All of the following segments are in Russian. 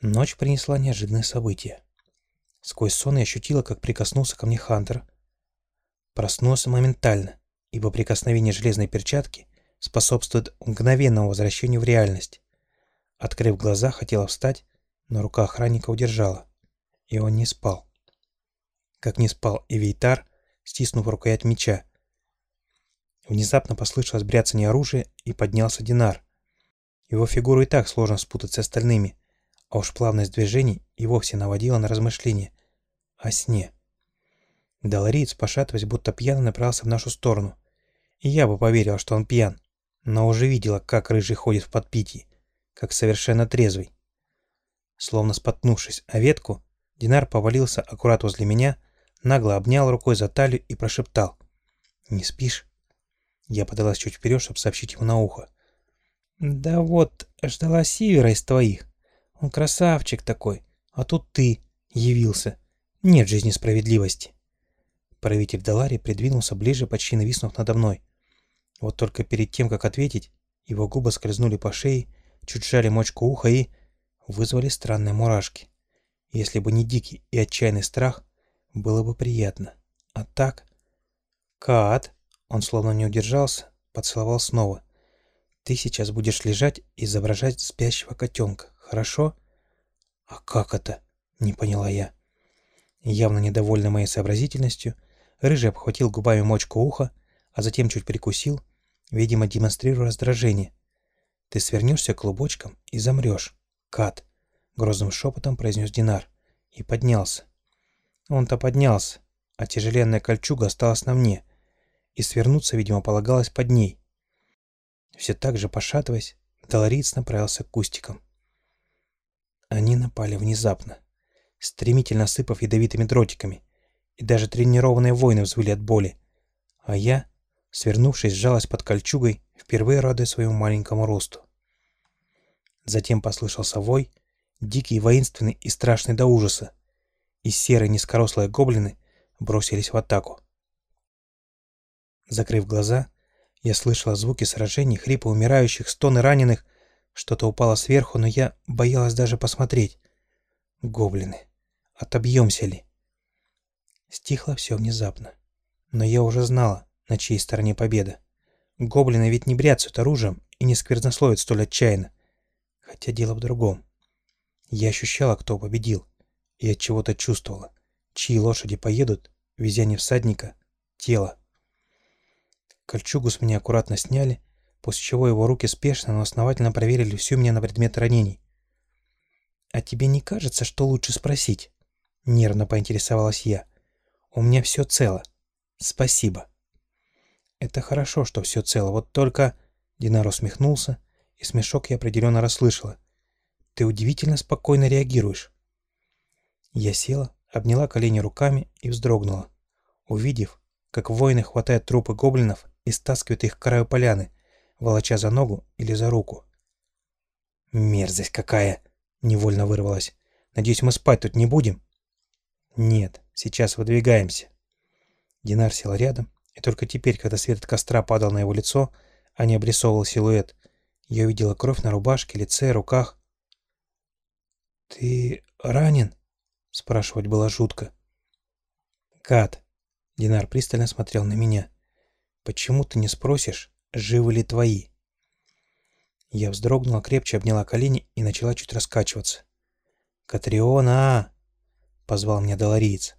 Ночь принесла неожиданное событие. Сквозь сон я ощутила, как прикоснулся ко мне Хантер. Проснулся моментально, ибо прикосновение железной перчатки способствует мгновенному возвращению в реальность. Открыв глаза, хотела встать, но рука охранника удержала, и он не спал. Как не спал и Вейтар, стиснув рукоять меча. Внезапно послышалось бряцание оружия, и поднялся Динар. Его фигуру и так сложно спутать с остальными, а уж плавность движений и вовсе наводила на размышления о сне. Долориец, пошатываясь, будто пьяно направился в нашу сторону. И я бы поверил, что он пьян, но уже видела, как рыжий ходит в подпитии, как совершенно трезвый. Словно споткнувшись о ветку, Динар повалился аккурат возле меня, нагло обнял рукой за талию и прошептал. «Не спишь?» Я подалась чуть вперед, чтобы сообщить ему на ухо. «Да вот, ждала Сивера из твоих. Он красавчик такой, а тут ты явился. Нет жизни справедливости. Правитель Далари придвинулся ближе, почти нависнув надо мной. Вот только перед тем, как ответить, его губы скользнули по шее, чуть сжали мочку уха и... вызвали странные мурашки. Если бы не дикий и отчаянный страх, было бы приятно. А так... «Кат!» Он словно не удержался, поцеловал снова. «Ты сейчас будешь лежать и изображать спящего котенка. Хорошо?» «А как это?» — не поняла я. Явно недовольный моей сообразительностью, Рыжий обхватил губами мочку уха, а затем чуть прикусил, видимо, демонстрируя раздражение. «Ты свернешься клубочком и замрешь, Кат», — грозным шепотом произнес Динар. И поднялся. Он-то поднялся, а тяжеленная кольчуга осталась на мне, и свернуться, видимо, полагалось под ней. Все так же пошатываясь, Долориц направился к кустикам. Они напали внезапно, стремительно сыпав ядовитыми дротиками, и даже тренированные воины взвыли от боли. А я, свернувшись, сжалась под кольчугой, впервые радуя своему маленькому росту. Затем послышался вой, дикий, воинственный и страшный до ужаса, и серые низкорослые гоблины бросились в атаку. Закрыв глаза, я слышала звуки сражений, хрипы умирающих, стоны раненых — что-то упало сверху, но я боялась даже посмотреть. Гоблины. Отобьемся ли? Стихло все внезапно. Но я уже знала, на чьей стороне победа. Гоблины ведь не бряцают оружием и не сквернословят столь отчаянно. Хотя дело в другом. Я ощущала, кто победил, и от чего-то чувствовала, чьи лошади поедут, везя не всадника, тело. Кольчугу с меня аккуратно сняли, после чего его руки спешно, но основательно проверили всю меня на предмет ранений. «А тебе не кажется, что лучше спросить?» — нервно поинтересовалась я. «У меня все цело. Спасибо». «Это хорошо, что все цело, вот только...» Динар усмехнулся, и смешок я определенно расслышала. «Ты удивительно спокойно реагируешь». Я села, обняла колени руками и вздрогнула, увидев, как воины хватают трупы гоблинов и стаскивают их к краю поляны, волоча за ногу или за руку. «Мерзость какая!» — невольно вырвалась. «Надеюсь, мы спать тут не будем?» «Нет, сейчас выдвигаемся». Динар сел рядом, и только теперь, когда свет от костра падал на его лицо, а не обрисовывал силуэт, я увидела кровь на рубашке, лице, руках. «Ты ранен?» — спрашивать было жутко. «Кат!» — Динар пристально смотрел на меня. «Почему ты не спросишь, живы ли твои?» Я вздрогнула, крепче обняла колени и начала чуть раскачиваться. «Катриона!» — позвал меня долариец.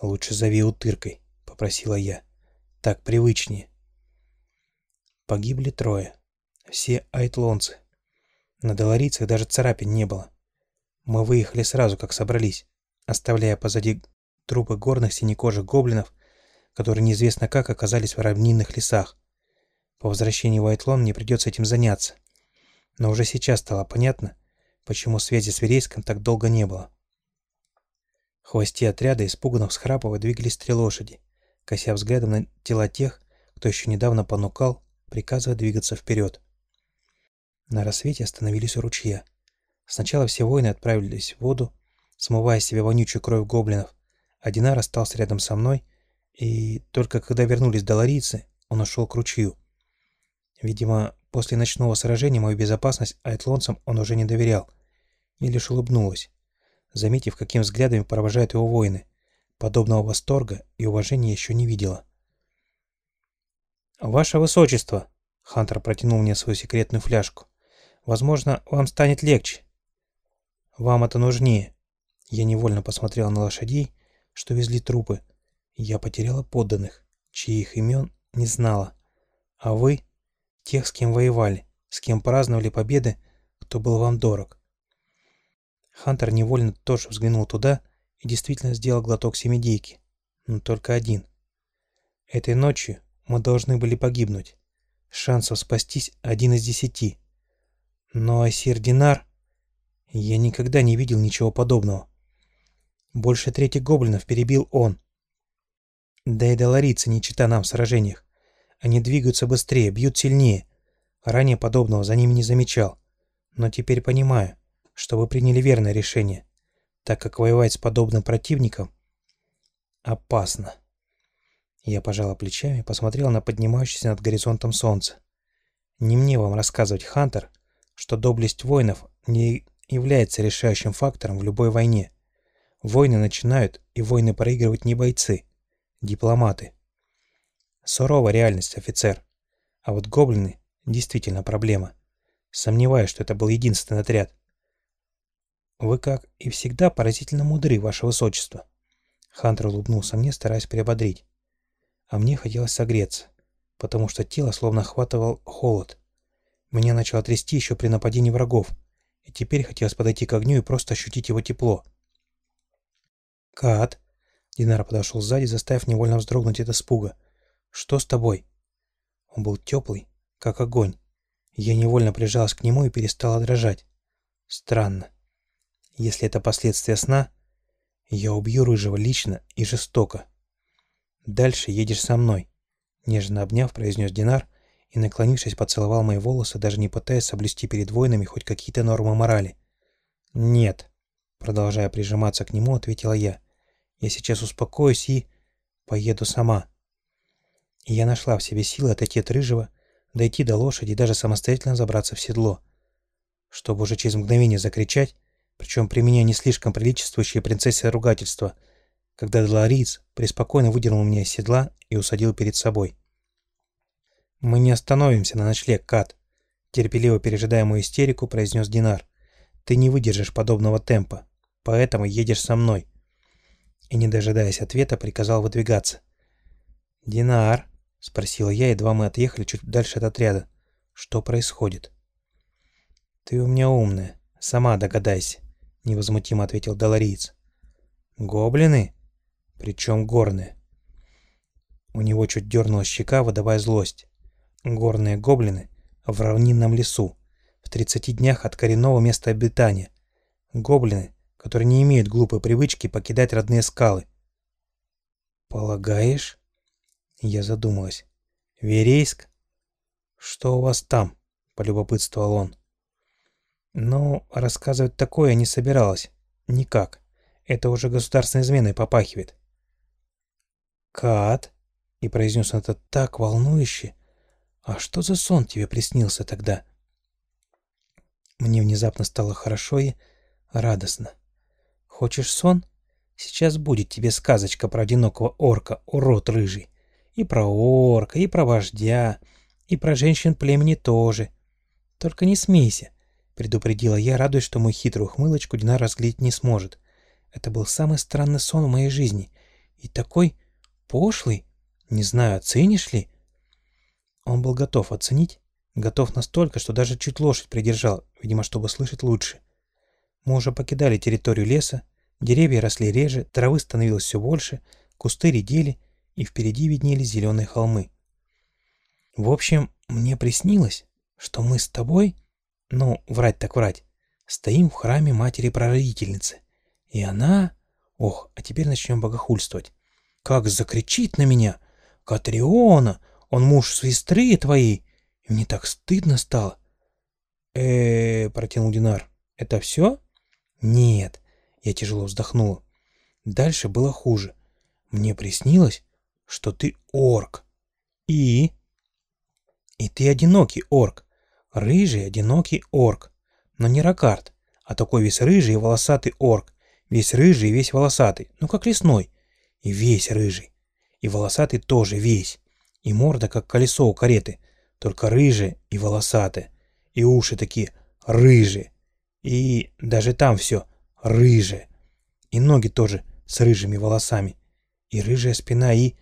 «Лучше зови утыркой», — попросила я. «Так привычнее». Погибли трое. Все айтлонцы. На доларийцах даже царапин не было. Мы выехали сразу, как собрались, оставляя позади трупы горных синекожих гоблинов, которые неизвестно как оказались в равнинных лесах. По возвращении в Айтлон мне придется этим заняться. Но уже сейчас стало понятно, почему связи с Верейском так долго не было. В хвосте отряда, испуганно всхрапывая, двигались три лошади, кося взглядом на тела тех, кто еще недавно понукал, приказывая двигаться вперед. На рассвете остановились у ручья. Сначала все воины отправились в воду, смывая себе вонючую кровь гоблинов, а Динар остался рядом со мной, и только когда вернулись доларийцы, он ушел к ручью. Видимо, после ночного сражения мою безопасность айтлонцам он уже не доверял. и лишь улыбнулась, заметив, каким взглядами провожают его воины. Подобного восторга и уважения еще не видела. «Ваше Высочество!» — Хантер протянул мне свою секретную фляжку. «Возможно, вам станет легче. Вам это нужнее». Я невольно посмотрела на лошадей, что везли трупы. Я потеряла подданных, чьих имен не знала. А вы — тех, с кем воевали, с кем праздновали победы, кто был вам дорог. Хантер невольно тоже взглянул туда и действительно сделал глоток семидейки. Но только один. Этой ночью мы должны были погибнуть. Шансов спастись один из десяти. Но Асир Динар... Я никогда не видел ничего подобного. Больше трети гоблинов перебил он. Да и доларицы не чита нам в сражениях. Они двигаются быстрее, бьют сильнее. Ранее подобного за ними не замечал. Но теперь понимаю, что вы приняли верное решение, так как воевать с подобным противником опасно. Я пожала плечами и посмотрела на поднимающееся над горизонтом солнце. Не мне вам рассказывать, Хантер, что доблесть воинов не является решающим фактором в любой войне. Войны начинают, и войны проигрывают не бойцы, дипломаты. Суровая реальность, офицер. А вот гоблины действительно проблема. Сомневаюсь, что это был единственный отряд. Вы, как и всегда, поразительно мудры, ваше высочество. Хантер улыбнулся мне, стараясь приободрить а мне хотелось согреться, потому что тело словно охватывал холод. Меня начало трясти еще при нападении врагов, и теперь хотелось подойти к огню и просто ощутить его тепло. «Кат!» Динар подошел сзади, заставив невольно вздрогнуть от испуга. «Что с тобой?» Он был теплый, как огонь. Я невольно прижалась к нему и перестала дрожать. Странно. Если это последствия сна, я убью Рыжего лично и жестоко. «Дальше едешь со мной», — нежно обняв, произнес Динар и, наклонившись, поцеловал мои волосы, даже не пытаясь соблюсти перед воинами хоть какие-то нормы морали. «Нет», — продолжая прижиматься к нему, ответила я. «Я сейчас успокоюсь и... поеду сама». И я нашла в себе силы отойти от Рыжего, дойти до лошади и даже самостоятельно забраться в седло, чтобы уже через мгновение закричать, причем применяя не слишком приличествующие принцессе ругательства — когда Делариц преспокойно выдернул меня из седла и усадил перед собой. «Мы не остановимся на ночлег, Кат», — терпеливо пережидая мою истерику, произнес Динар. «Ты не выдержишь подобного темпа, поэтому едешь со мной». И, не дожидаясь ответа, приказал выдвигаться. «Динар», — спросила я, едва мы отъехали чуть дальше от отряда. «Что происходит?» «Ты у меня умная, сама догадайся», — невозмутимо ответил Долориец. «Гоблины?» причем горные. У него чуть дернула щека, выдавая злость. Горные гоблины в равнинном лесу, в 30 днях от коренного места обитания. Гоблины, которые не имеют глупой привычки покидать родные скалы. «Полагаешь?» Я задумалась. «Верейск? Что у вас там?» — полюбопытствовал он. «Ну, рассказывать такое не собиралась. Никак. Это уже государственной изменой попахивает. «Кат!» — и произнес он это так волнующе. «А что за сон тебе приснился тогда?» Мне внезапно стало хорошо и радостно. «Хочешь сон? Сейчас будет тебе сказочка про одинокого орка, урод рыжий. И про орка, и про вождя, и про женщин племени тоже. Только не смейся», — предупредила я, радуясь, что мой хитрую хмылочку Динар разглядеть не сможет. Это был самый странный сон в моей жизни. И такой Пошлый? Не знаю, оценишь ли? Он был готов оценить, готов настолько, что даже чуть лошадь придержал, видимо, чтобы слышать лучше. Мы уже покидали территорию леса, деревья росли реже, травы становилось все больше, кусты редели, и впереди виднелись зеленые холмы. В общем, мне приснилось, что мы с тобой, ну, врать так врать, стоим в храме матери-прародительницы. И она... Ох, а теперь начнем богохульствовать как закричит на меня. «Катриона, он муж сестры твоей!» И мне так стыдно стало. э, -э протянул Динар. «Это все?» «Нет», — я тяжело вздохнула. Дальше было хуже. Мне приснилось, что ты орк. И? И ты одинокий орк. Рыжий одинокий орк. Но не ракард, а такой весь рыжий и волосатый орк. Весь рыжий и весь волосатый, ну как лесной. И весь рыжий. И волосатый тоже весь. И морда, как колесо у кареты, только рыжая и волосатая. И уши такие рыжие. И даже там все рыжее. И ноги тоже с рыжими волосами. И рыжая спина, и...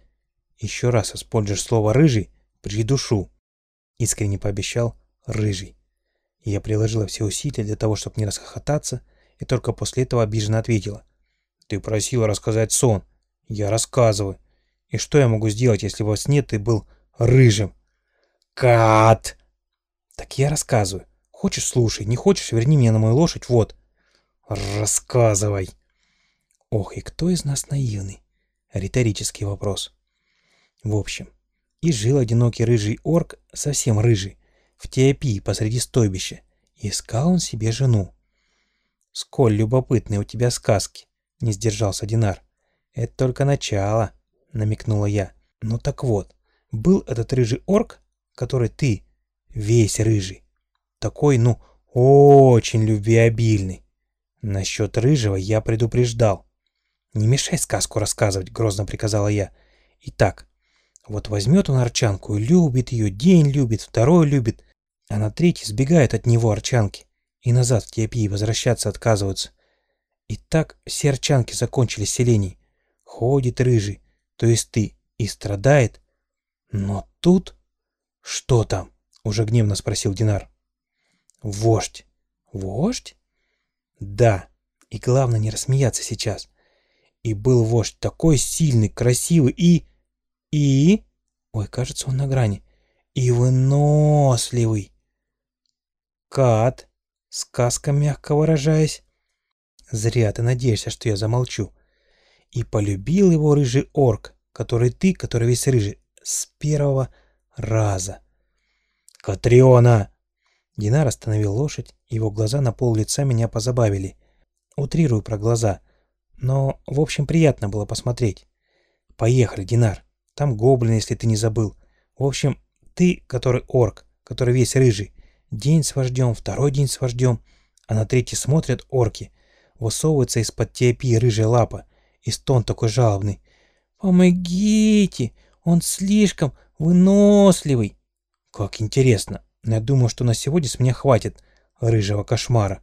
Еще раз используешь слово «рыжий», придушу. Искренне пообещал «рыжий». Я приложила все усилия для того, чтобы не расхохотаться, и только после этого обиженно ответила. «Ты просила рассказать сон. Я рассказываю. И что я могу сделать, если во сне ты был рыжим?» «Кат!» «Так я рассказываю. Хочешь, слушай. Не хочешь, верни меня на мою лошадь, вот». «Рассказывай!» Ох, и кто из нас наивный? Риторический вопрос. В общем, и жил одинокий рыжий орк, совсем рыжий, в Теопии посреди стойбища, и искал он себе жену. «Сколь любопытные у тебя сказки!» — не сдержался Динар. «Это только начало», — намекнула я. «Ну так вот, был этот рыжий орк, который ты, весь рыжий. Такой, ну, очень любвеобильный. Насчет рыжего я предупреждал. «Не мешай сказку рассказывать», — грозно приказала я. «Итак, вот возьмет он арчанку и любит ее, день любит, второй любит, а на третий сбегает от него арчанки и назад в Теопии возвращаться отказываются. И так все арчанки закончили селений. Ходит рыжий, то есть ты, и страдает. Но тут... Что там? Уже гневно спросил Динар. Вождь. Вождь? Да. И главное не рассмеяться сейчас. И был вождь такой сильный, красивый и... И... Ой, кажется, он на грани. И выносливый. Кат. Сказка, мягко выражаясь. Зря ты надеешься, что я замолчу. И полюбил его рыжий орк, который ты, который весь рыжий, с первого раза. «Катриона!» Динар остановил лошадь, его глаза на пол лица меня позабавили. Утрирую про глаза, но, в общем, приятно было посмотреть. «Поехали, Динар. Там гоблин, если ты не забыл. В общем, ты, который орк, который весь рыжий, день с вождем, второй день с вождем, а на третий смотрят орки. Высовывается из-под теопии рыжая лапа, и стон такой жалобный. «Помогите! Он слишком выносливый!» «Как интересно! Я думаю, что на сегодня с меня хватит рыжего кошмара».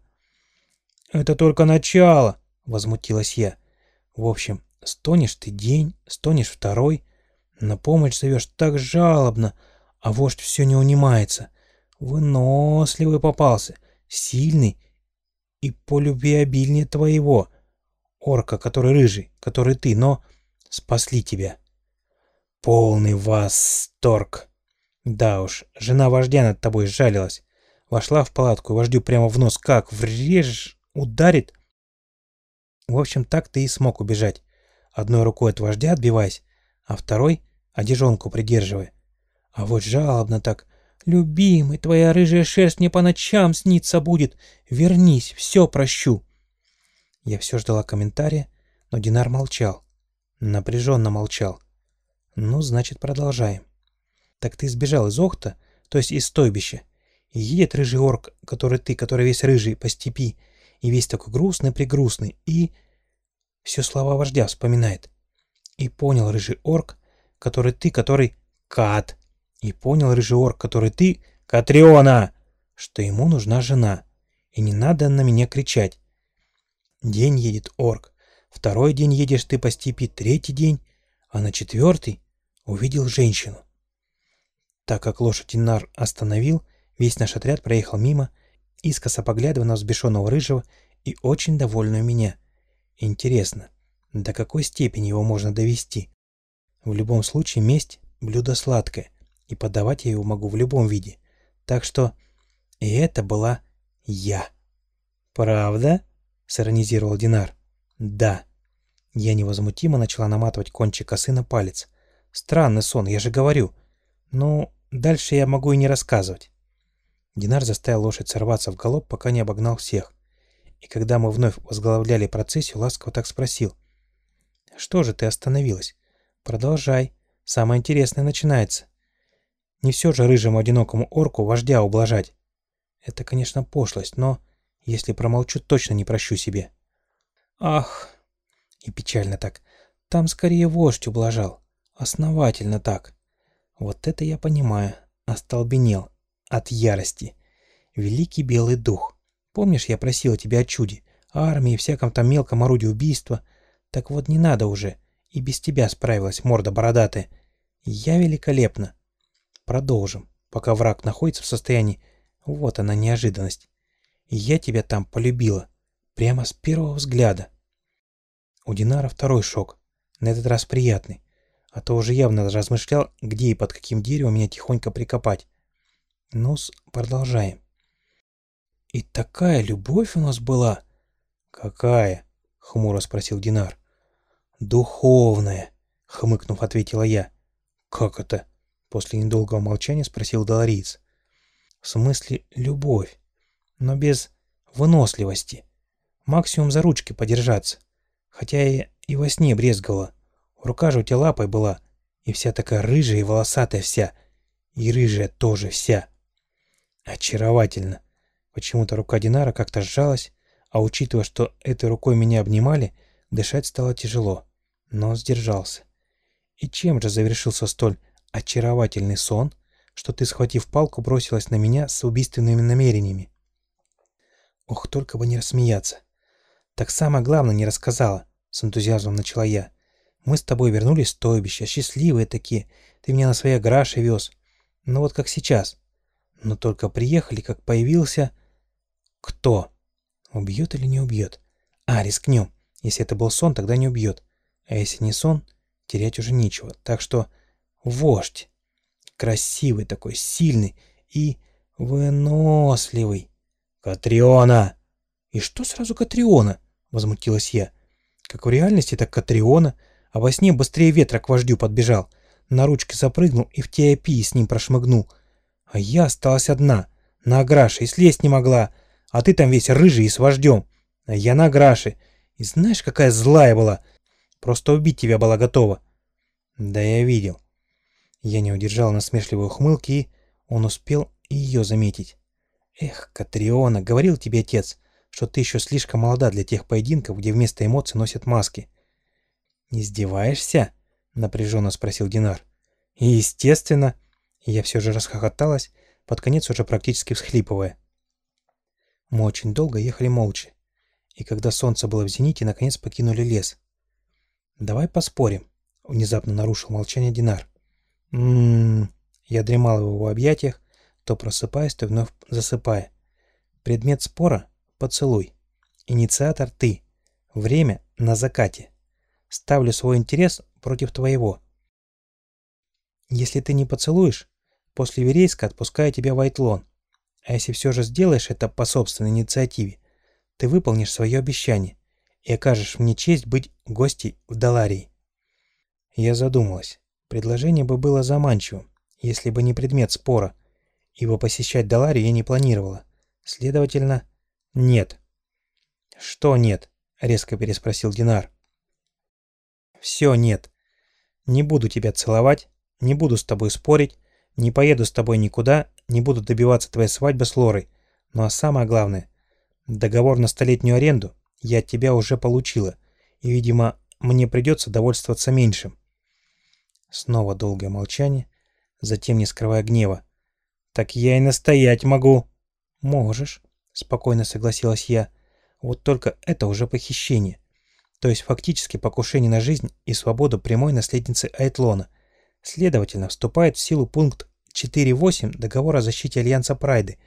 «Это только начало!» — возмутилась я. «В общем, стонешь ты день, стонешь второй, на помощь зовешь так жалобно, а вождь все не унимается. Выносливый попался, сильный и по любви обильнее твоего. Орка, который рыжий, который ты, но спасли тебя. Полный восторг. Да уж, жена вождя над тобой сжалилась. Вошла в палатку, вождю прямо в нос как врежешь, ударит. В общем, так ты и смог убежать. Одной рукой от вождя отбиваясь, а второй одежонку придерживая. А вот жалобно так. «Любимый, твоя рыжая шерсть мне по ночам снится будет. Вернись, все прощу». Я все ждала комментария, но Динар молчал. Напряженно молчал. Ну, значит, продолжаем. Так ты сбежал из Охта, то есть из стойбища, и едет рыжий орк, который ты, который весь рыжий по степи, и весь такой грустный-пригрустный, и... Все слова вождя вспоминает. И понял рыжий орк, который ты, который... Кат. И понял рыжий орк, который ты... Катриона! Что ему нужна жена. И не надо на меня кричать. День едет орк. Второй день едешь ты по степи, третий день. А на четвертый увидел женщину. Так как лошадь Инар остановил, весь наш отряд проехал мимо, искоса поглядывая на взбешенного рыжего и очень довольную меня. Интересно, до какой степени его можно довести? В любом случае месть – блюдо сладкое, и подавать я его могу в любом виде. Так что и это была я. «Правда?» – сиронизировал Динар. «Да». Я невозмутимо начала наматывать кончик косы на палец. «Странный сон, я же говорю. Ну, дальше я могу и не рассказывать». Динар заставил лошадь сорваться в галоп, пока не обогнал всех. И когда мы вновь возглавляли процессию, ласково так спросил. «Что же ты остановилась? Продолжай. Самое интересное начинается. Не все же рыжему одинокому орку вождя ублажать. Это, конечно, пошлость, но Если промолчу, точно не прощу себе. Ах, и печально так. Там скорее вождь ублажал. Основательно так. Вот это я понимаю. Остолбенел. От ярости. Великий белый дух. Помнишь, я просила тебя о чуде? О армии, всяком там мелком орудии убийства. Так вот не надо уже. И без тебя справилась морда бородатая. Я великолепно. Продолжим, пока враг находится в состоянии... Вот она неожиданность. Я тебя там полюбила. Прямо с первого взгляда. У Динара второй шок. На этот раз приятный. А то уже явно размышлял, где и под каким деревом меня тихонько прикопать. ну продолжаем. И такая любовь у нас была. Какая? Хмуро спросил Динар. Духовная, хмыкнув, ответила я. Как это? После недолгого молчания спросил Долориец. В смысле любовь, но без выносливости. Максимум за ручки подержаться. Хотя и, и во сне брезгала. Рука же у тебя лапой была, и вся такая рыжая и волосатая вся. И рыжая тоже вся. Очаровательно. Почему-то рука Динара как-то сжалась, а учитывая, что этой рукой меня обнимали, дышать стало тяжело. Но сдержался. И чем же завершился столь очаровательный сон, что ты, схватив палку, бросилась на меня с убийственными намерениями? Ох, только бы не рассмеяться. Так самое главное не рассказала, с энтузиазмом начала я. Мы с тобой вернулись в стойбище, счастливые такие. Ты меня на своей граше вез. Ну вот как сейчас. Но только приехали, как появился... Кто? Убьет или не убьет? А, рискнем. Если это был сон, тогда не убьет. А если не сон, терять уже нечего. Так что вождь. Красивый такой, сильный и выносливый. Катриона! И что сразу Катриона? — возмутилась я. Как в реальности, так Катриона, а во сне быстрее ветра к вождю подбежал, на ручке запрыгнул и в теопии с ним прошмыгнул. А я осталась одна, на Аграше, и слезть не могла, а ты там весь рыжий и с вождем. А я на Аграше, и знаешь, какая злая была, просто убить тебя была готова. Да я видел. Я не удержал насмешливой ухмылки, и он успел и ее заметить. Эх, Катриона, говорил тебе отец, что ты еще слишком молода для тех поединков, где вместо эмоций носят маски. «Издеваешься?» — напряженно спросил Динар. «Естественно!» Я все же расхохоталась, под конец уже практически всхлипывая. Мы очень долго ехали молча, и когда солнце было в зените, наконец покинули лес. «Давай поспорим», — внезапно нарушил молчание Динар. «М-м-м...» Я дремал в его объятиях, то просыпаясь, то вновь засыпая. Предмет спора Поцелуй. Инициатор ты. Время на закате. Ставлю свой интерес против твоего. Если ты не поцелуешь, после Верейска отпускаю тебя в Айтлон. А если все же сделаешь это по собственной инициативе, ты выполнишь свое обещание и окажешь мне честь быть гостей в Даларии. Я задумалась. Предложение бы было заманчивым, если бы не предмет спора, ибо посещать Даларию я не планировала. Следовательно, «Нет». «Что нет?» — резко переспросил Динар. «Все нет. Не буду тебя целовать, не буду с тобой спорить, не поеду с тобой никуда, не буду добиваться твоей свадьбы с Лорой. Ну а самое главное, договор на столетнюю аренду я от тебя уже получила, и, видимо, мне придется довольствоваться меньшим». Снова долгое молчание, затем не скрывая гнева. «Так я и настоять могу». «Можешь» спокойно согласилась я. Вот только это уже похищение. То есть фактически покушение на жизнь и свободу прямой наследницы Айтлона. Следовательно, вступает в силу пункт 4.8 договора о защите Альянса Прайды,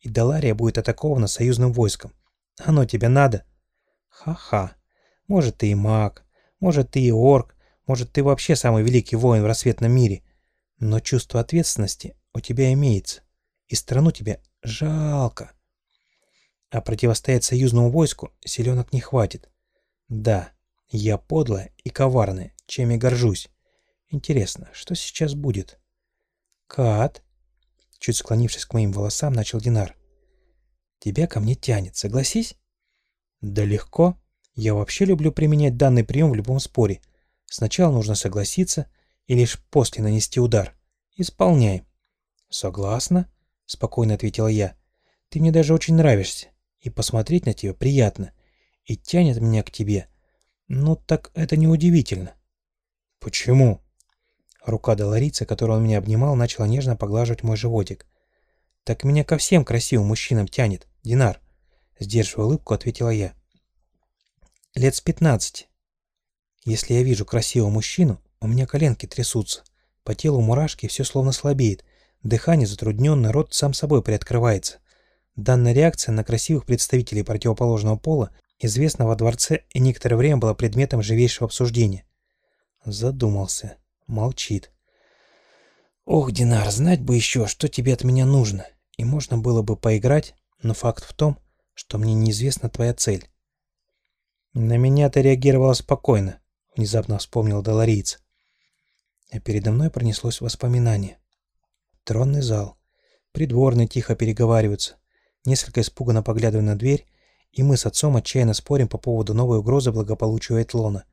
и Далария будет атакована союзным войском. Оно тебе надо? Ха-ха. Может, ты и маг, может, ты и орк, может, ты вообще самый великий воин в рассветном мире. Но чувство ответственности у тебя имеется, и страну тебе жалко. А противостоять союзному войску селенок не хватит. Да, я подлая и коварная, чем и горжусь. Интересно, что сейчас будет? Кат, чуть склонившись к моим волосам, начал Динар. Тебя ко мне тянет, согласись? Да легко. Я вообще люблю применять данный прием в любом споре. Сначала нужно согласиться и лишь после нанести удар. Исполняй. Согласна, спокойно ответила я. Ты мне даже очень нравишься. И посмотреть на тебя приятно. И тянет меня к тебе. Ну так это неудивительно. Почему? Рука Долорица, которую он меня обнимал, начала нежно поглаживать мой животик. Так меня ко всем красивым мужчинам тянет, Динар. Сдерживая улыбку, ответила я. Лет с пятнадцати. Если я вижу красивого мужчину, у меня коленки трясутся. По телу мурашки все словно слабеет. Дыхание затрудненно, рот сам собой приоткрывается. Данная реакция на красивых представителей противоположного пола известна во дворце и некоторое время была предметом живейшего обсуждения. Задумался. Молчит. «Ох, Динар, знать бы еще, что тебе от меня нужно. И можно было бы поиграть, но факт в том, что мне неизвестна твоя цель». «На меня ты реагировала спокойно», — внезапно вспомнил Долориец. А передо мной пронеслось воспоминание. Тронный зал. Придворные тихо переговариваются. Несколько испуганно поглядывая на дверь, и мы с отцом отчаянно спорим по поводу новой угрозы благополучию Этлона.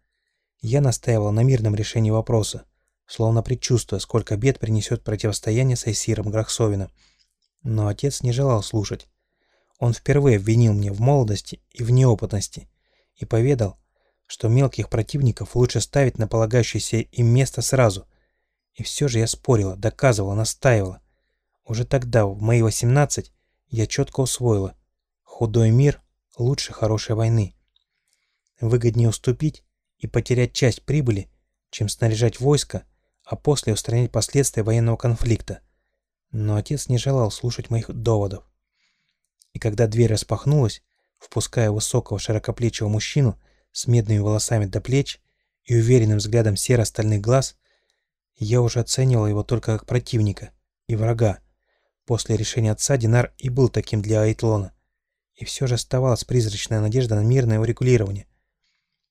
Я настаивал на мирном решении вопроса, словно предчувствуя, сколько бед принесет противостояние с Айсиром Грахсовином. Но отец не желал слушать. Он впервые обвинил меня в молодости и в неопытности и поведал, что мелких противников лучше ставить на полагающееся им место сразу. И все же я спорила, доказывала, настаивала. Уже тогда, в мои 18, я четко усвоила. Худой мир лучше хорошей войны. Выгоднее уступить и потерять часть прибыли, чем снаряжать войско, а после устранять последствия военного конфликта. Но отец не желал слушать моих доводов. И когда дверь распахнулась, впуская высокого широкоплечего мужчину с медными волосами до плеч и уверенным взглядом серо-стальных глаз, я уже оценивал его только как противника и врага. После решения отца Динар и был таким для Айтлона. И все же оставалась призрачная надежда на мирное урегулирование.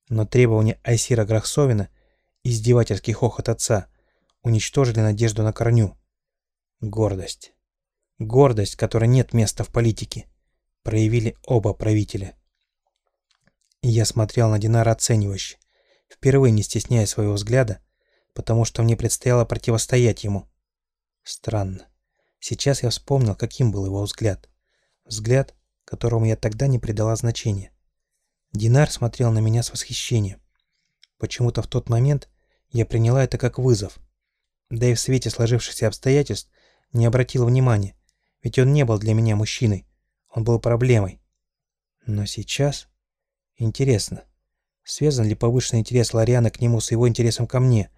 Но требования Айсира Грахсовина, издевательский хохот отца, уничтожили надежду на корню. Гордость. Гордость, которой нет места в политике, проявили оба правителя. Я смотрел на Динара оценивающе, впервые не стесняя своего взгляда, потому что мне предстояло противостоять ему. Странно. Сейчас я вспомнил, каким был его взгляд. Взгляд, которому я тогда не придала значения. Динар смотрел на меня с восхищением. Почему-то в тот момент я приняла это как вызов. Да и в свете сложившихся обстоятельств не обратила внимания, ведь он не был для меня мужчиной, он был проблемой. Но сейчас... Интересно, связан ли повышенный интерес Лариана к нему с его интересом ко мне?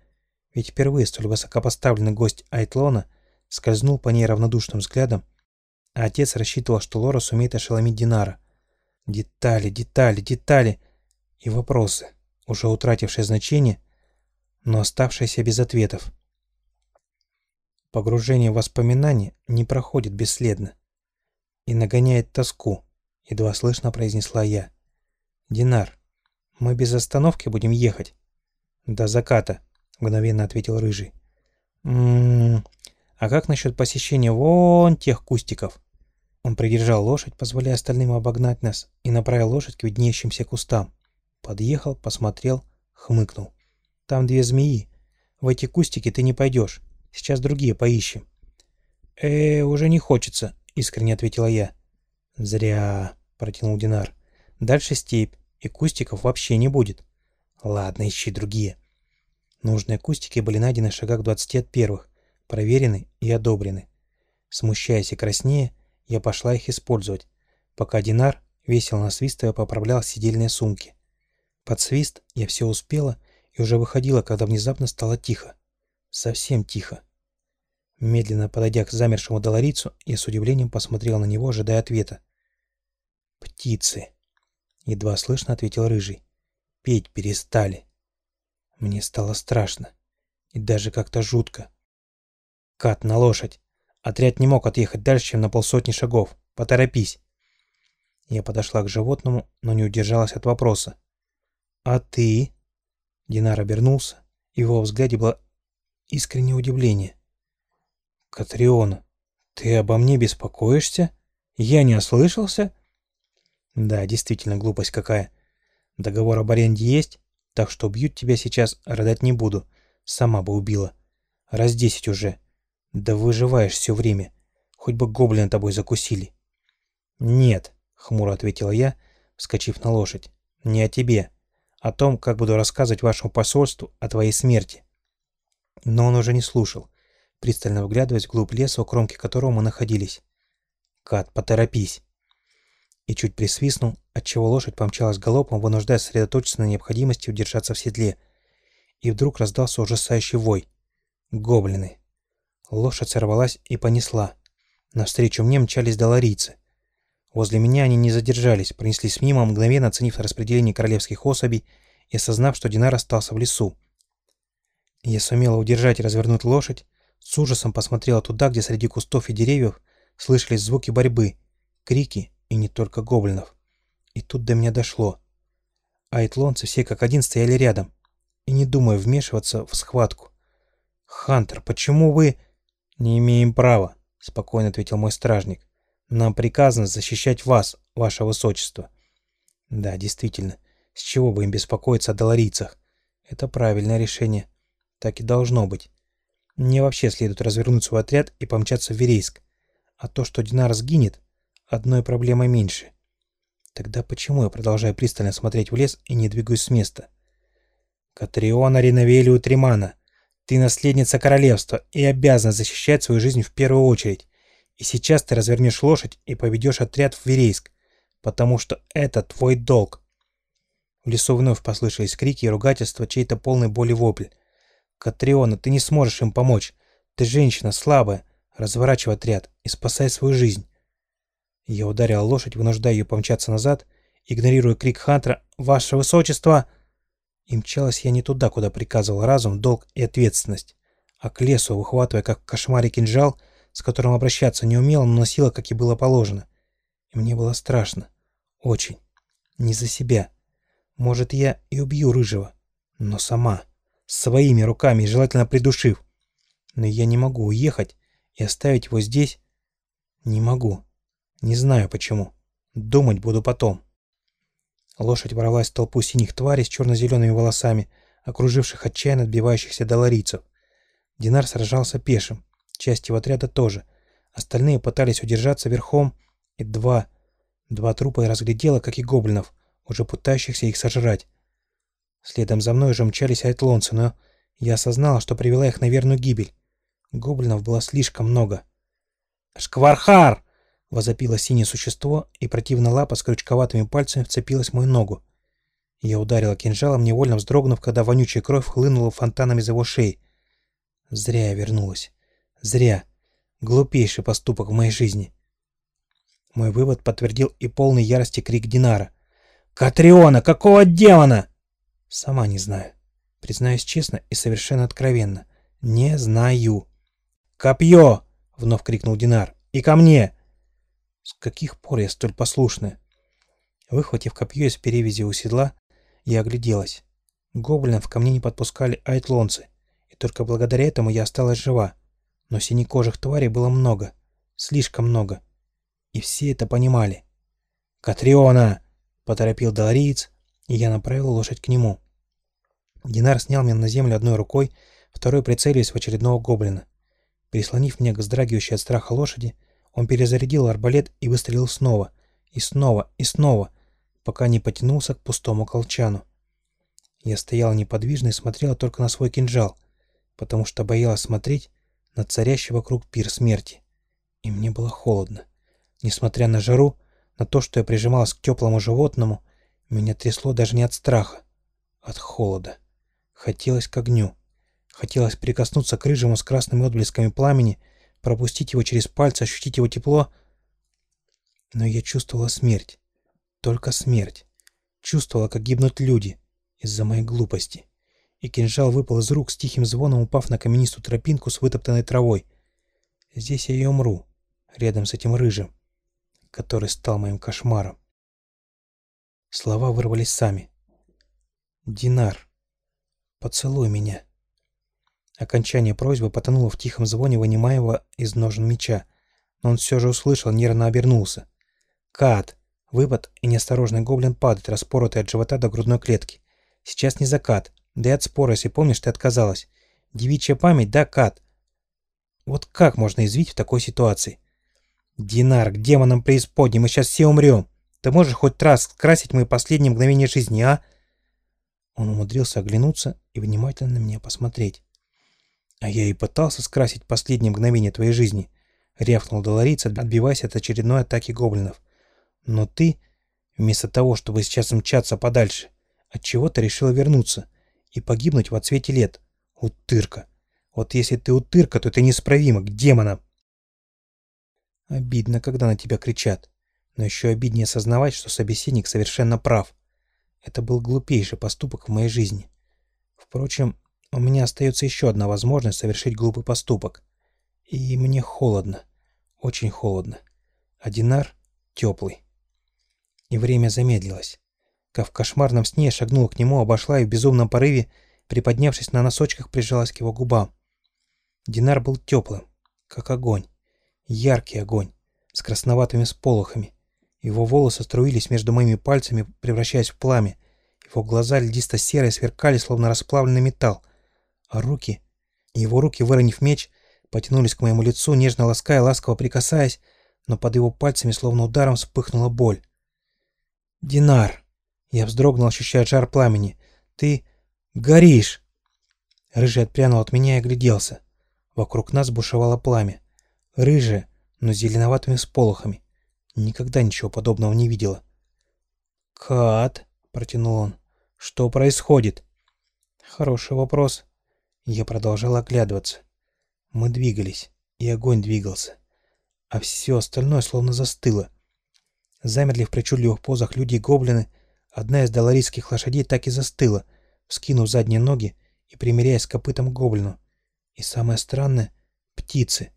Ведь впервые столь высокопоставленный гость Айтлона скользнул по ней равнодушным взглядом, а отец рассчитывал, что Лора сумеет ошеломить Динара. Детали, детали, детали и вопросы, уже утратившие значение, но оставшиеся без ответов. Погружение в воспоминания не проходит бесследно и нагоняет тоску, едва слышно произнесла я. «Динар, мы без остановки будем ехать?» «До заката», — мгновенно ответил Рыжий. «М-м-м, а как насчет посещения вон тех кустиков?» Он придержал лошадь, позволяя остальным обогнать нас, и направил лошадь к виднеющимся кустам. Подъехал, посмотрел, хмыкнул. «Там две змеи. В эти кустики ты не пойдешь. Сейчас другие поищем». «Э, уже не хочется», — искренне ответила я. «Зря», — протянул Динар. «Дальше степь, и кустиков вообще не будет». «Ладно, ищи другие». Нужные кустики были найдены в шагах 20 от первых, проверены и одобрены. Смущаясь и краснея, я пошла их использовать, пока Динар, весело насвистывая, поправлял сидельные сумки. Под свист я все успела и уже выходила, когда внезапно стало тихо. Совсем тихо. Медленно подойдя к замершему долорицу, я с удивлением посмотрел на него, ожидая ответа. «Птицы!» — едва слышно ответил Рыжий. «Петь перестали!» Мне стало страшно и даже как-то жутко. «Кат на лошадь!» Отряд не мог отъехать дальше, чем на полсотни шагов. Поторопись. Я подошла к животному, но не удержалась от вопроса. «А ты?» Динар обернулся, и в его взгляде было искреннее удивление. «Катриона, ты обо мне беспокоишься? Я не ослышался?» «Да, действительно, глупость какая. Договор об аренде есть, так что убьют тебя сейчас, рыдать не буду. Сама бы убила. Раз десять уже. Да выживаешь все время. Хоть бы гоблины тобой закусили. Нет, хмуро ответила я, вскочив на лошадь. «Не о тебе. О том, как буду рассказывать вашему посольству о твоей смерти». Но он уже не слушал, пристально вглядываясь вглубь леса, у кромки которого мы находились. «Кат, поторопись!» И чуть присвистнул, отчего лошадь помчалась галопом, вынуждая сосредоточиться на необходимости удержаться в седле. И вдруг раздался ужасающий вой. Гоблины. Лошадь сорвалась и понесла. Навстречу мне мчались доларийцы. Возле меня они не задержались, пронеслись мимо, мгновенно оценив распределение королевских особей и осознав, что Динар остался в лесу. Я сумела удержать и развернуть лошадь, с ужасом посмотрела туда, где среди кустов и деревьев слышались звуки борьбы, крики и не только гоблинов. И тут до меня дошло. Айтлонцы все как один стояли рядом и не думая вмешиваться в схватку. «Хантер, почему вы...» «Не имеем права», — спокойно ответил мой стражник. «Нам приказано защищать вас, ваше высочество». «Да, действительно, с чего бы им беспокоиться о доларийцах? Это правильное решение. Так и должно быть. Мне вообще следует развернуть свой отряд и помчаться в Верейск. А то, что Динар сгинет, одной проблемой меньше. Тогда почему я продолжаю пристально смотреть в лес и не двигаюсь с места? Катриона Риновелию Тримана, ты наследница королевства и обязана защищать свою жизнь в первую очередь. И сейчас ты развернешь лошадь и поведешь отряд в Верейск, потому что это твой долг. В лесу вновь послышались крики и ругательства, чей-то полный боли вопль. «Катриона, ты не сможешь им помочь. Ты женщина, слабая. Разворачивай отряд и спасай свою жизнь». Я ударил лошадь, вынуждая ее помчаться назад, игнорируя крик Хантера «Ваше Высочество!» И мчалась я не туда, куда приказывал разум, долг и ответственность, а к лесу, выхватывая как в кошмаре кинжал, с которым обращаться не умела, но носила, как и было положено. И мне было страшно. Очень. Не за себя. Может, я и убью Рыжего, но сама. Своими руками, желательно придушив. Но я не могу уехать и оставить его здесь. Не могу. Не знаю почему. Думать буду потом. Лошадь ворвалась в толпу синих тварей с черно-зелеными волосами, окруживших отчаянно отбивающихся доларийцев. Динар сражался пешим, часть его отряда тоже. Остальные пытались удержаться верхом, и два... Два трупа я разглядела, как и гоблинов, уже пытающихся их сожрать. Следом за мной уже мчались айтлонцы, но я осознала, что привела их на верную гибель. Гоблинов было слишком много. «Шквархар!» — возопило синее существо, и противная лапа с крючковатыми пальцами вцепилась в мою ногу. Я ударила кинжалом, невольно вздрогнув, когда вонючая кровь хлынула фонтаном из его шеи. Зря я вернулась. Зря. Глупейший поступок в моей жизни. Мой вывод подтвердил и полный ярости крик Динара. «Катриона, какого демона?» Сама не знаю. Признаюсь честно и совершенно откровенно. Не знаю. «Копье!» — вновь крикнул Динар. «И ко мне!» С каких пор я столь послушная? Выхватив копье из перевязи у седла, я огляделась. Гоблинов ко мне не подпускали айтлонцы, и только благодаря этому я осталась жива. Но синекожих тварей было много, слишком много. И все это понимали. «Катриона!» — поторопил Долориец, и я направил лошадь к нему. Динар снял меня на землю одной рукой, второй прицелился в очередного гоблина. Прислонив меня к вздрагивающей от страха лошади, он перезарядил арбалет и выстрелил снова, и снова, и снова, пока не потянулся к пустому колчану. Я стоял неподвижно и смотрела только на свой кинжал, потому что боялась смотреть на царящий вокруг пир смерти. И мне было холодно. Несмотря на жару, на то, что я прижималась к теплому животному, меня трясло даже не от страха, от холода. Хотелось к огню. Хотелось прикоснуться к рыжему с красными отблесками пламени, пропустить его через пальцы, ощутить его тепло. Но я чувствовала смерть. Только смерть. Чувствовала, как гибнут люди из-за моей глупости. И кинжал выпал из рук с тихим звоном, упав на каменистую тропинку с вытоптанной травой. Здесь я и умру, рядом с этим рыжим, который стал моим кошмаром. Слова вырвались сами. «Динар, поцелуй меня». Окончание просьбы потонуло в тихом звоне вынимаемого из ножен меча, но он все же услышал, нервно обернулся. Кат! Выпад, и неосторожный гоблин падает, распоротый от живота до грудной клетки. Сейчас не закат. Да и от спора, если помнишь, ты отказалась. Девичья память, да, Кат? Вот как можно извить в такой ситуации? Динар, к демонам преисподней, мы сейчас все умрем. Ты можешь хоть раз скрасить мои последние мгновения жизни, а?» Он умудрился оглянуться и внимательно на меня посмотреть. «А я и пытался скрасить последние мгновения твоей жизни», — рявкнул Долорица, отбиваясь от очередной атаки гоблинов. «Но ты, вместо того, чтобы сейчас мчаться подальше, отчего-то решила вернуться и погибнуть в отсвете лет. Утырка! Вот если ты утырка, то ты неисправима, к демонам!» Обидно, когда на тебя кричат. Но еще обиднее осознавать, что собеседник совершенно прав. Это был глупейший поступок в моей жизни. Впрочем, у меня остается еще одна возможность совершить глупый поступок. И мне холодно. Очень холодно. А Динар теплый. И время замедлилось. Как в кошмарном сне шагнула к нему, обошла и в безумном порыве, приподнявшись на носочках, прижалась к его губам. Динар был теплым, как огонь. Яркий огонь, с красноватыми сполохами. Его волосы струились между моими пальцами, превращаясь в пламя. Его глаза льдисто-серые сверкали, словно расплавленный металл. А руки... Его руки, выронив меч, потянулись к моему лицу, нежно лаская, ласково прикасаясь, но под его пальцами словно ударом вспыхнула боль. «Динар!» Я вздрогнул, ощущая жар пламени. «Ты горишь!» Рыжий отпрянул от меня и огляделся. Вокруг нас бушевало пламя. Рыжее, но зеленоватыми сполохами. Никогда ничего подобного не видела. «Кат!» — протянул он. «Что происходит?» «Хороший вопрос». Я продолжал оглядываться. Мы двигались, и огонь двигался. А все остальное словно застыло. Замерли в причудливых позах люди и гоблины. Одна из доларийских лошадей так и застыла, вскинув задние ноги и примеряясь копытом к гоблину. И самое странное — птицы.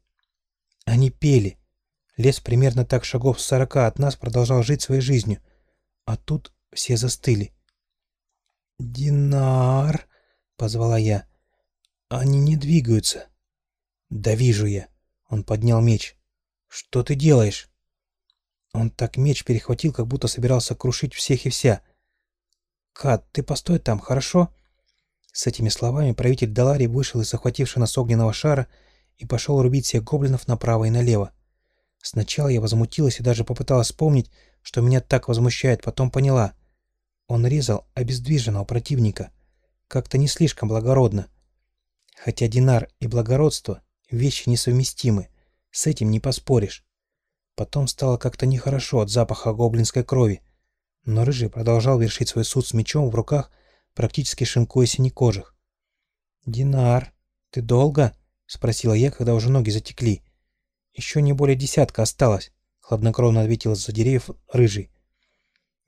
Они пели. Лес примерно так шагов с сорока от нас продолжал жить своей жизнью. А тут все застыли. «Динар!» — позвала я. «Они не двигаются». «Да вижу я». Он поднял меч. «Что ты делаешь?» Он так меч перехватил, как будто собирался крушить всех и вся. «Кат, ты постой там, хорошо?» С этими словами правитель Далари вышел из захватившего нас огненного шара и пошел рубить всех гоблинов направо и налево. Сначала я возмутилась и даже попыталась вспомнить, что меня так возмущает, потом поняла. Он резал обездвиженного противника. Как-то не слишком благородно. Хотя Динар и благородство — вещи несовместимы, с этим не поспоришь. Потом стало как-то нехорошо от запаха гоблинской крови, но Рыжий продолжал вершить свой суд с мечом в руках, практически шинкуя синекожих. «Динар, ты долго?» — спросила я, когда уже ноги затекли. «Еще не более десятка осталось», — хладнокровно ответил за деревьев Рыжий.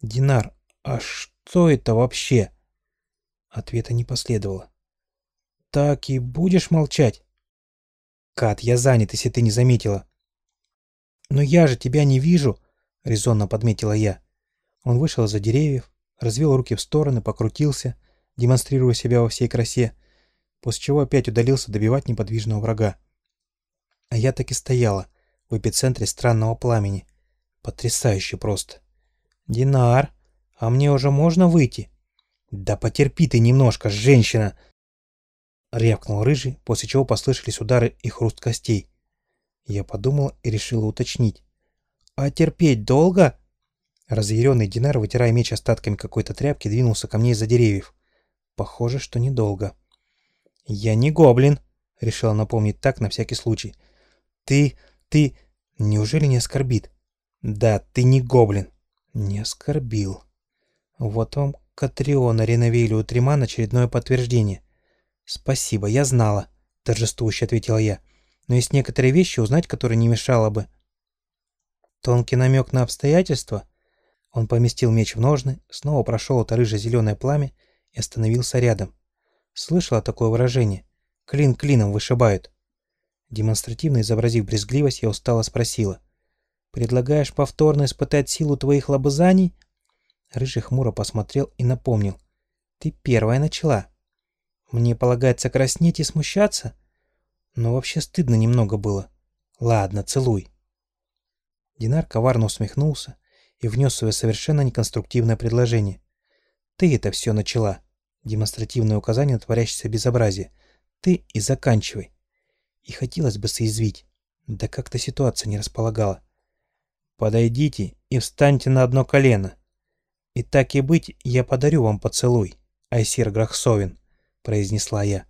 «Динар, а что это вообще?» Ответа не последовало. «Так и будешь молчать?» «Кат, я занят, если ты не заметила». «Но я же тебя не вижу», — резонно подметила я. Он вышел из-за деревьев, развел руки в стороны, покрутился, демонстрируя себя во всей красе, после чего опять удалился добивать неподвижного врага. А я так и стояла, в эпицентре странного пламени. Потрясающе просто. «Динар, а мне уже можно выйти?» «Да потерпи ты немножко, женщина!» Рявкнул рыжий, после чего послышались удары и хруст костей. Я подумал и решил уточнить. «А терпеть долго?» Разъяренный Динар, вытирая меч остатками какой-то тряпки, двинулся ко мне из-за деревьев. Похоже, что недолго. «Я не гоблин», — решила напомнить так на всякий случай. «Ты... ты... Неужели не оскорбит?» «Да, ты не гоблин». «Не оскорбил». Вот вам Катриона Реновелию Триман очередное подтверждение. «Спасибо, я знала», — торжествующе ответила я. «Но есть некоторые вещи, узнать которые не мешало бы». Тонкий намек на обстоятельства. Он поместил меч в ножны, снова прошел это рыже-зеленое пламя и остановился рядом. Слышала такое выражение? Клин клином вышибают. Демонстративно изобразив брезгливость, я устало спросила. «Предлагаешь повторно испытать силу твоих лобызаний?» Рыжий хмуро посмотрел и напомнил. «Ты первая начала. Мне полагается краснеть и смущаться? Но вообще стыдно немного было. Ладно, целуй». Динар коварно усмехнулся и внес свое совершенно неконструктивное предложение. «Ты это все начала». Демонстративное указание на творящееся безобразие. «Ты и заканчивай». И хотелось бы соязвить. Да как-то ситуация не располагала. подойдите и встаньте на одно колено. И так и быть, я подарю вам поцелуй, Айсир Грахсовин, произнесла я.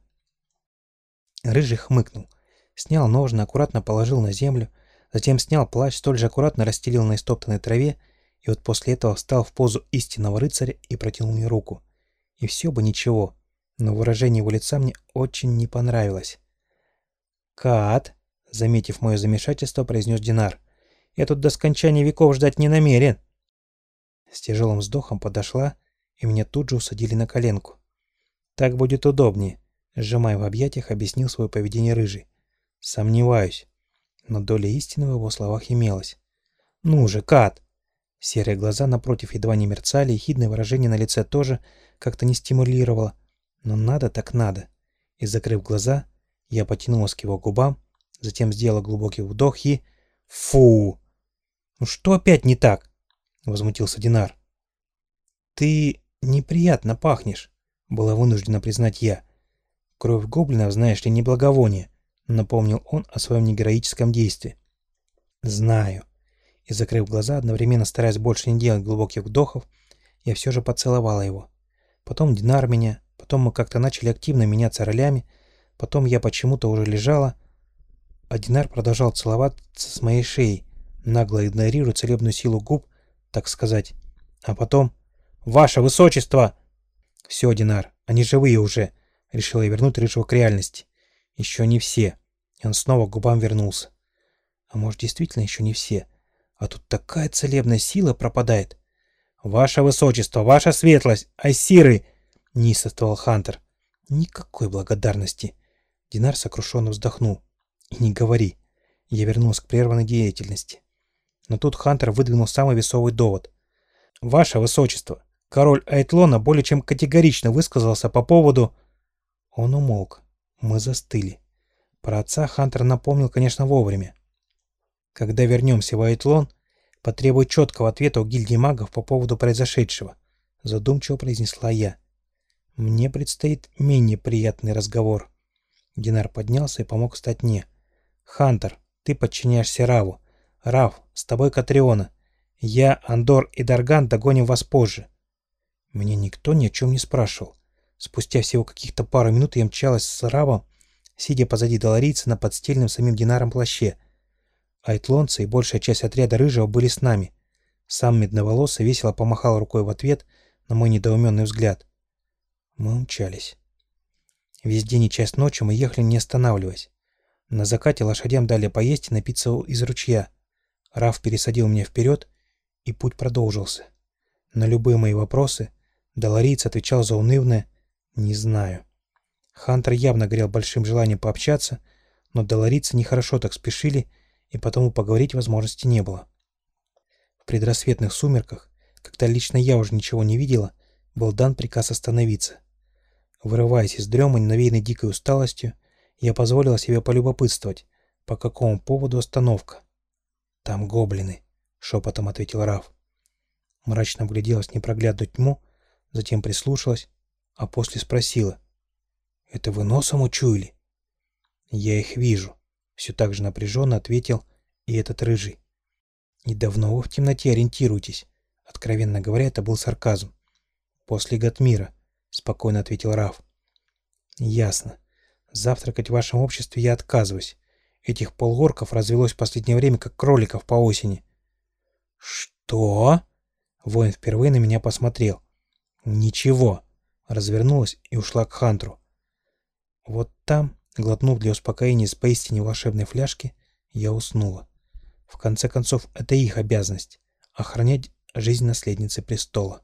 Рыжий хмыкнул, снял ножны, аккуратно положил на землю, затем снял плащ, столь же аккуратно расстелил на истоптанной траве, и вот после этого встал в позу истинного рыцаря и протянул мне руку. И все бы ничего, но выражение его лица мне очень не понравилось. «Кат!» — заметив мое замешательство, произнес Динар. «Я тут до скончания веков ждать не намерен!» С тяжелым вздохом подошла, и меня тут же усадили на коленку. «Так будет удобнее», — сжимая в объятиях, объяснил свое поведение рыжий. «Сомневаюсь». Но доля истины в его словах имелась. «Ну же, Кат!» Серые глаза напротив едва не мерцали, и хидное выражение на лице тоже как-то не стимулировало. Но надо так надо. И закрыв глаза, я потянулась к его губам, затем сделала глубокий вдох и... Фу! Ну что опять не так? Возмутился Динар. Ты неприятно пахнешь, была вынуждена признать я. Кровь гоблинов, знаешь ли, не благовоние, напомнил он о своем негероическом действии. Знаю. И закрыв глаза, одновременно стараясь больше не делать глубоких вдохов, я все же поцеловала его. Потом Динар меня, Потом мы как-то начали активно меняться ролями. Потом я почему-то уже лежала, а Динар продолжал целоваться с моей шеей, нагло игнорируя целебную силу губ, так сказать. А потом... «Ваше Высочество!» «Все, Динар, они живые уже!» Решила я вернуть Рыжего к реальности. «Еще не все!» И он снова к губам вернулся. «А может, действительно еще не все? А тут такая целебная сила пропадает!» «Ваше Высочество! Ваша Светлость! Айсиры!» — неистовствовал Хантер. «Никакой благодарности!» Динар сокрушенно вздохнул. «И не говори!» Я вернулся к прерванной деятельности. Но тут Хантер выдвинул самый весовый довод. «Ваше Высочество, король Айтлона более чем категорично высказался по поводу...» Он умолк. Мы застыли. Про отца Хантер напомнил, конечно, вовремя. «Когда вернемся в Айтлон, потребует четкого ответа у гильдии магов по поводу произошедшего», задумчиво произнесла я. Мне предстоит менее приятный разговор. Динар поднялся и помог встать мне. Хантер, ты подчиняешься Раву. Рав, с тобой Катриона. Я, Андор и Дарган догоним вас позже. Меня никто ни о чем не спрашивал. Спустя всего каких-то пару минут я мчалась с Равом, сидя позади доларийца на подстельном самим Динаром плаще. Айтлонцы и большая часть отряда Рыжего были с нами. Сам медноволосый весело помахал рукой в ответ на мой недоуменный взгляд. Мы умчались. Весь день и часть ночи мы ехали не останавливаясь. На закате лошадям дали поесть и напиться из ручья. Раф пересадил меня вперед, и путь продолжился. На любые мои вопросы Долорийц отвечал заунывно «не знаю». Хантер явно горел большим желанием пообщаться, но долорийцы нехорошо так спешили, и потому поговорить возможности не было. В предрассветных сумерках, когда лично я уже ничего не видела, был дан приказ остановиться. Вырываясь из дремы, навеянной дикой усталостью, я позволила себе полюбопытствовать, по какому поводу остановка. «Там гоблины», — шепотом ответил Раф. Мрачно вгляделась в непроглядную тьму, затем прислушалась, а после спросила. «Это вы носом учуяли?» «Я их вижу», — все так же напряженно ответил и этот рыжий. «И давно вы в темноте ориентируетесь?» Откровенно говоря, это был сарказм. «После Гатмира», — спокойно ответил Раф. «Ясно. Завтракать в вашем обществе я отказываюсь. Этих полгорков развелось в последнее время, как кроликов по осени». «Что?» Воин впервые на меня посмотрел. «Ничего». Развернулась и ушла к Хантру. Вот там, глотнув для успокоения из поистине волшебной фляжки, я уснула. В конце концов, это их обязанность — охранять жизнь наследницы престола.